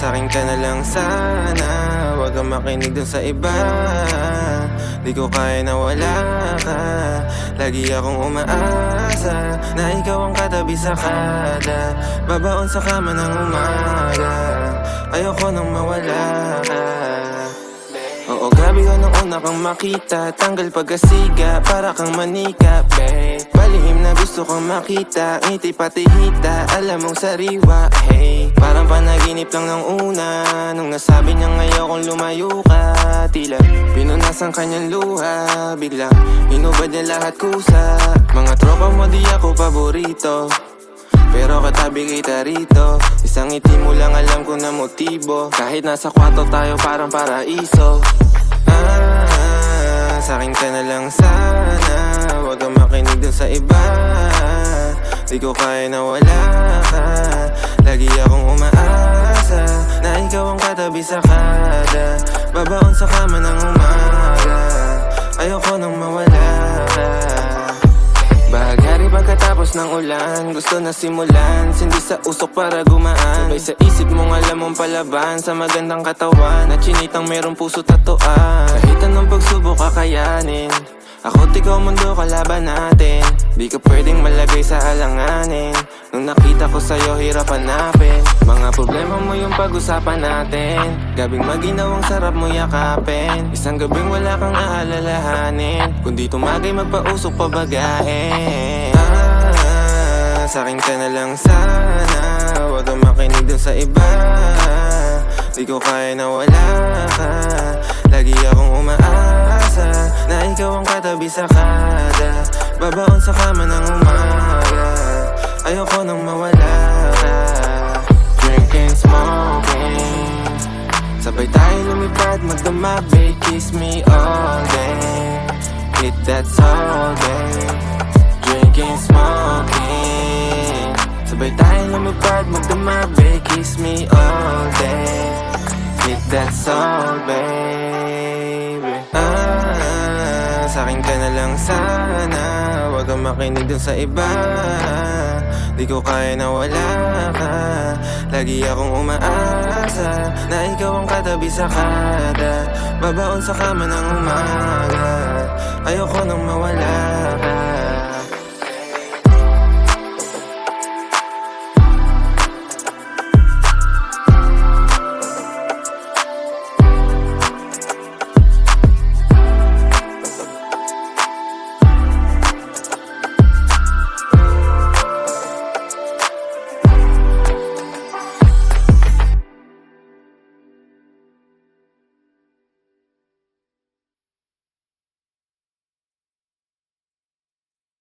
Sa'kin ka na lang sana. Huwag kang makinig dun sa iba. Di ko kaya na wala ka. Lagi akong umaasa Na ikaw ang katabi sa kada. Babaon sa kama ng umaga. Ayoko nang mawala ka. Oo, grabe ka nung una kang makita. Tanggal pagkasiga, para kang manika, babe. Palihim na gusto kang makita Ngiti pati hita, alam mong sariwa, hey. Parang panaginip lang ng una. Nung nasabi niya ngayon kung lumayo ka Tila pinunasan kanyang luha. Biglang inubad niya lahat kusa. Mga tropa mo di ako paborito. Pero katabi kita rito. Isang ngiti mo lang alam ko na motibo Kahit nasa kwarto tayo parang paraiso. Ah, sa'kin ka na lang sana dun sa iba. Di ko kaya na wala ka. Lagi akong umaasa Na ikaw ang katabi sa kada. Babaon sa kama ng umaga. Ayoko nang mawala ka. Bahaghari pagkatapos ng ulan Gusto na simulan. Sindi sa usok para gumaan. Sabay sa isip mong alam mong palaban Sa magandang katawan. At chinitang merong puso tatuan. Kahit anong pagsubok kakayanin Ako't ikaw mundo kalaban natin. Di ka pwedeng malagay sa alanganin. Nung nakita ko sa'yo hirap hanapin. Mga problema mo yung pag-usapan natin. Gabing maginawang sarap mo yakapin. Isang gabing wala kang aalalahanin. Kundi tumagay magpausok pabagahin Ah, sa'kin ka na lang sana. Huwag kang makinig dun sa iba. Di ko kaya na wala ka Lagi akong umaasa. Na ikaw ang katabi sa kada. Babaon sa kama ng umaga. Ayoko nang mawala ka. Drinking, smoking. Sabay tayo lumipad, magdama, babe Kiss me all day. Hit that all day Drinking, smoking. Sabay tayo lumipad, magdama, babe Kiss me all day. Hit that soul, baby lang sana. Huwag kang makinig dun sa iba. Di ko kaya na wala ka. Lagi akong umaasa Na ikaw ang katabi sa kada Babaon sa kama ng umaga. Ayoko nang mawala